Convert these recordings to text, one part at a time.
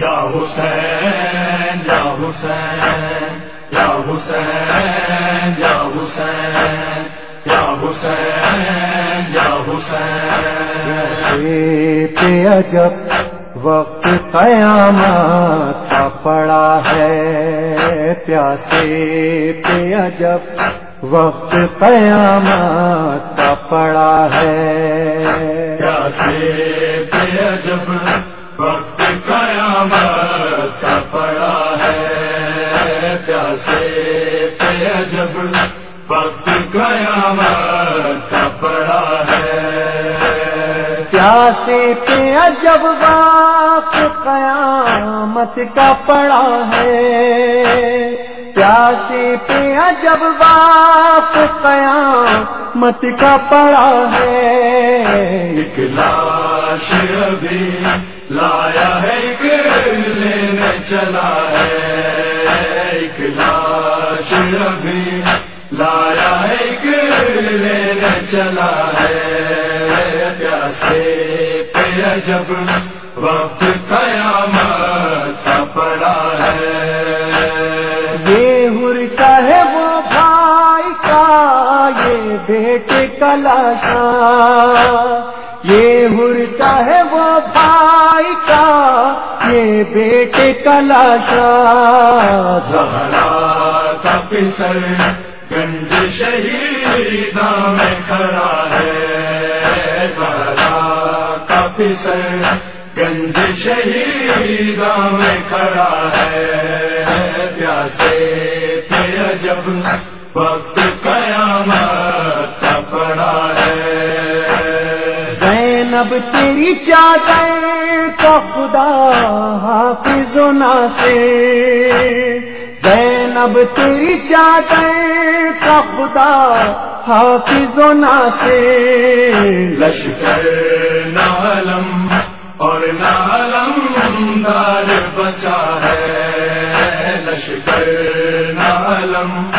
یا حسین یا حسین یا حسین یا حسین یا حسین یا حسین۔ پہ عجب وقت قیامت کا پڑا ہے۔ پیاسے پہ عجب وقت قیامت کا پڑا ہے۔ پیاسے پہ عجب وقت پیاسے پہ عجب وقت قیامت کا پڑا ہے۔ پیاسے پہ عجب وقت قیامت کا پڑا ہے۔ ایک لاش ابھی لایا ہے، ایک لینے چلا ہے۔ ایک لاش ابھی لایا ہے، ایک لینے چلا ہے۔ پہ عجب وقت قیامت کا پڑا ہے۔ یہ ہرتا ہے وہ بھائی کا یہ بیٹے کا لاشا یہ ہرتا ہے وہ بھائی کا یہ بیٹے کا لاشا کا پسر گنج شہیداں میں کھڑا ہے۔ پسر گنج شہیداں میں کھڑا ہے۔ پیاسے پہ عجب وقت قیامت کا پڑا ہے۔ زینب تیری چادر کا خدا حافظ و ناصر۔ زینب تیری چادر کا خدا حافظ و ناصر۔ لشکر نالم بچا ہے لشکر نالم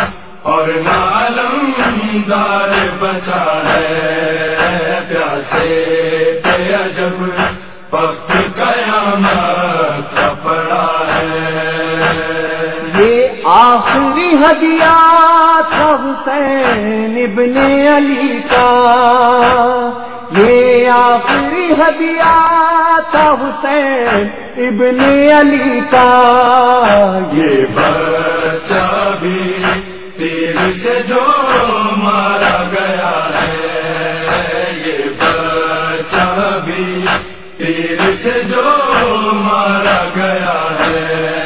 اور نالم دار بچا ہے پیاسے پہ عجب وقت قیامت کا پڑا ہے یہ آخری ہدیہ تھا حسین ابن علی کا۔ یہ آخری ہدیہ تھا حسین ابن علی کا۔ یہ بچہ بھی تیر سے جو مارا گیا ہے۔ یہ بچہ بھی تیر سے جو مارا گیا ہے۔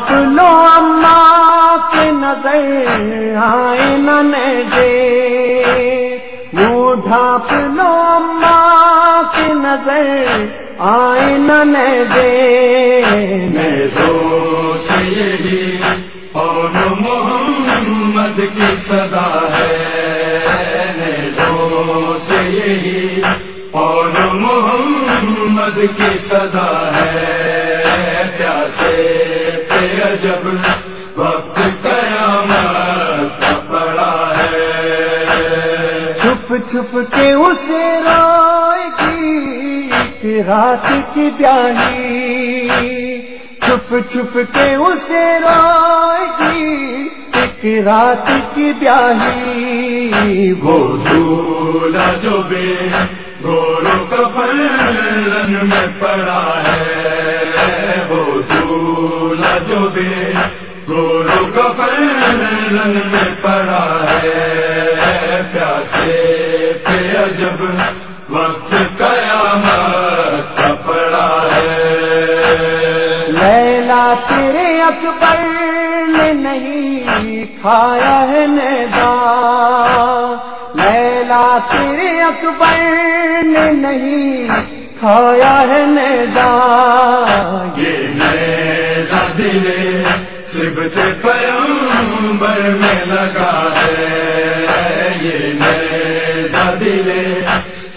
منہ ڈھانپ اما کے نظر آئے ننے دے۔ منہ ڈھانپ لو اما کے نظر آئے ننے دے۔ میں دوست یہی اور محمد کی صدا ہے۔ میں دوست یہی اور محمد کی صدا ہے۔ پیاسے عجب وقت قیامت کا پڑا ہے چھپ چھپ کے اسے رائے کی رات کی پیاہی چھپ چھپ کے اسے رائے کی ایک رات کی پیاہی وہ جھولا جو بے گورو کا پلن میں پڑا ہے۔ گورو پلن میں پڑا ہے۔ پیاسے پہ عجب وقت قیامت کا پڑا ہے۔ لیلا تیرے اکبر نے نہیں کھایا ہے نیدا لیلا تیرے اکبر نے نہیں کھایا ہے نیدا یہ نیزہ دلے سبت پیمبر میں لگا ہے۔ یہ نیزہ دلے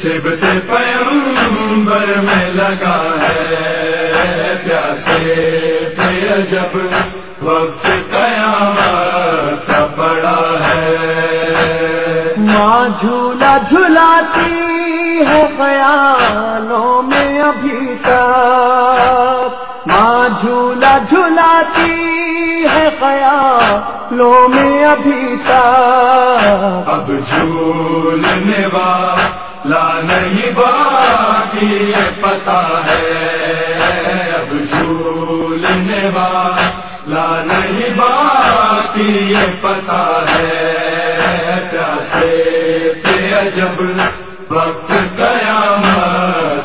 سبت پیمبر میں لگا ہے۔ پیاسے پہ عجب وقت قیامت کا پڑا ہے۔ جھولا جھلاتی ہے خیالوں میں ابھی تک۔ جھلاتی ہے خیالوں میں ابھی تک اب جھولنے والا نہیں باقی پتا ہے۔ اب جھولنے والا نہیں باقی پتا ہے۔ پیاسے پہ جب وقت قیامت۔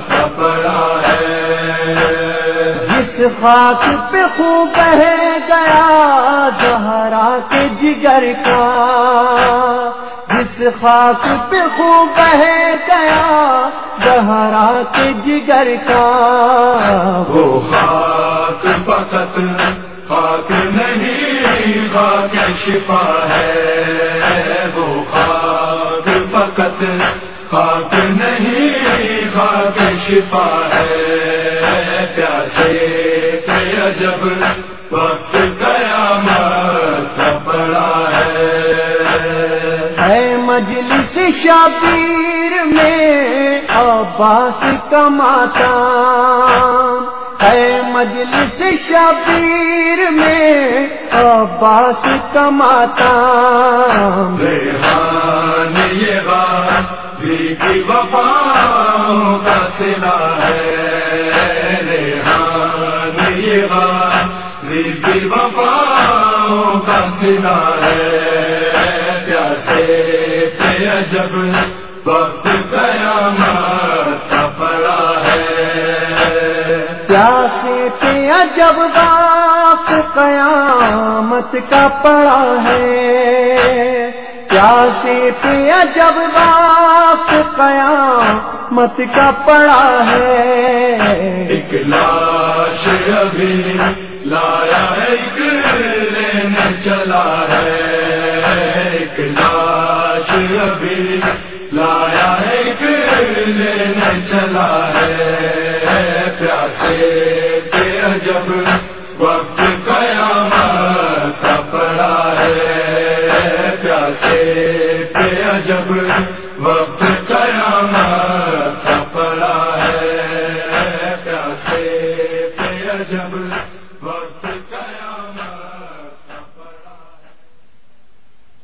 خاک پہ خوب بہ گیا زہرا کے جگر کا۔ جس خاک پہ خوب بہ گیا زہرا کے جگر کا۔ وہ خاک فقط، خاک نہیں، خاک شفا ہے۔ وہ خاک فقط، خاک نہیں، خاک شفا ہے۔ پیاسے وقت پڑا ہے۔ ہے مجلس شبیر میں عباس کماتا ہے مجلس شبیر میں عباس کماتا ریحان یہ غازی کی وفاؤں کا سلا ہے۔ وفاؤں کا سلا ہے۔ پیاسے جب وقت قیامت کا پڑا ہے۔ پیاسے جب باپ قیامت کا پڑا ہے۔ پیاسے جب باپ قیامت کا پڑا ہے۔ ایک لاش ابھی لایا ہے، ایک چلا ہے۔ ایک لاش ابھی لایا ہے چلا ہے۔ پیاسے پہ عجب وقت قیام پڑا ہے۔ پیاسے پہ جب وقت قیامت